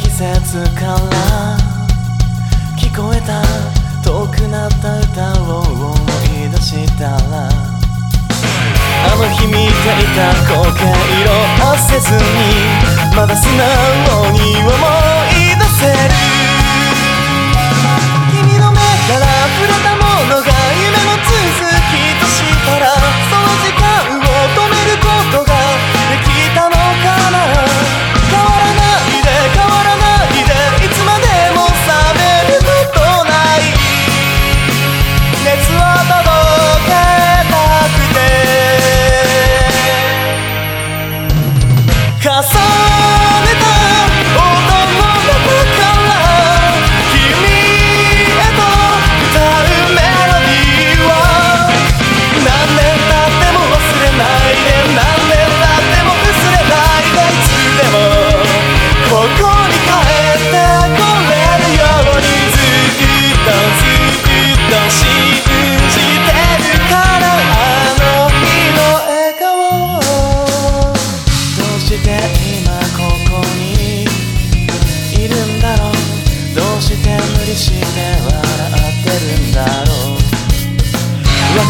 季節から聞こえた遠くなった歌を思い出したらあの日見ていた光景色あせずにまだ素直に思い出せる。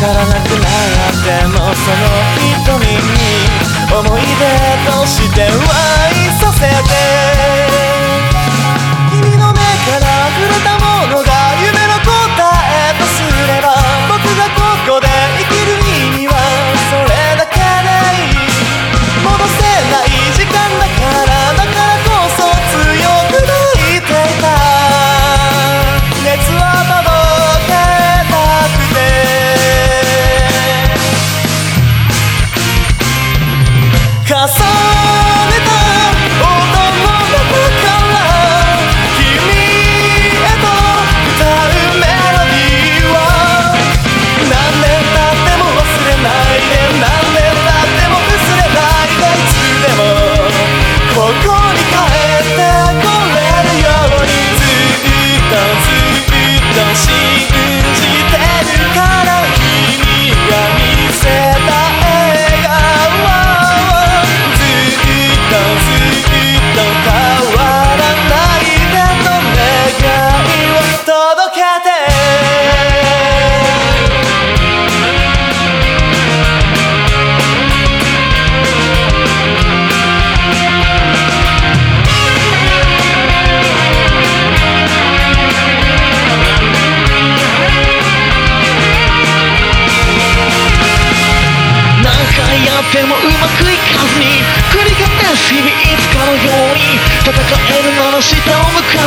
からなくなってもその瞳に思い出としては重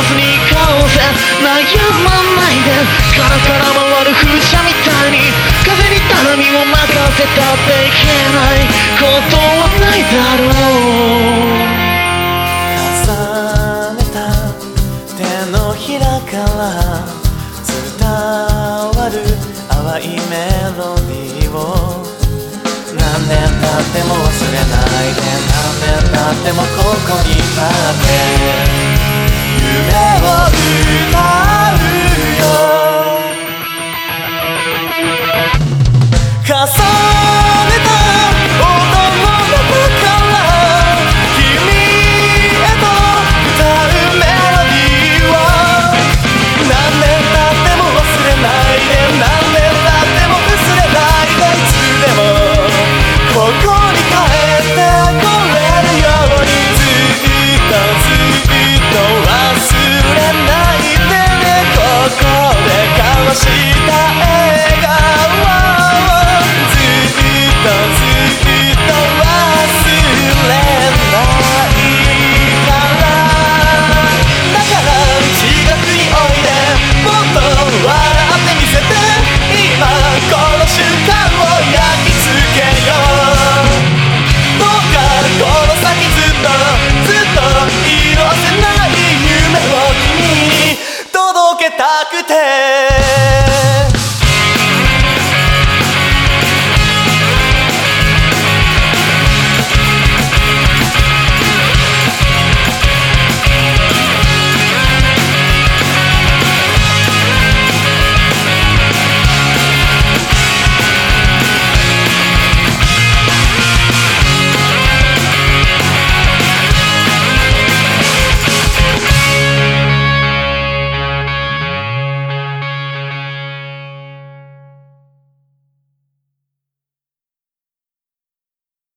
らずに行こうぜ悩まないでカラカラ回る風車みたいに風に頼みを任せたっていけないことはないだろう重ねた手のひらから伝わる淡いメロディーを何年経っても忘れないで何年経ってもここに立って Never do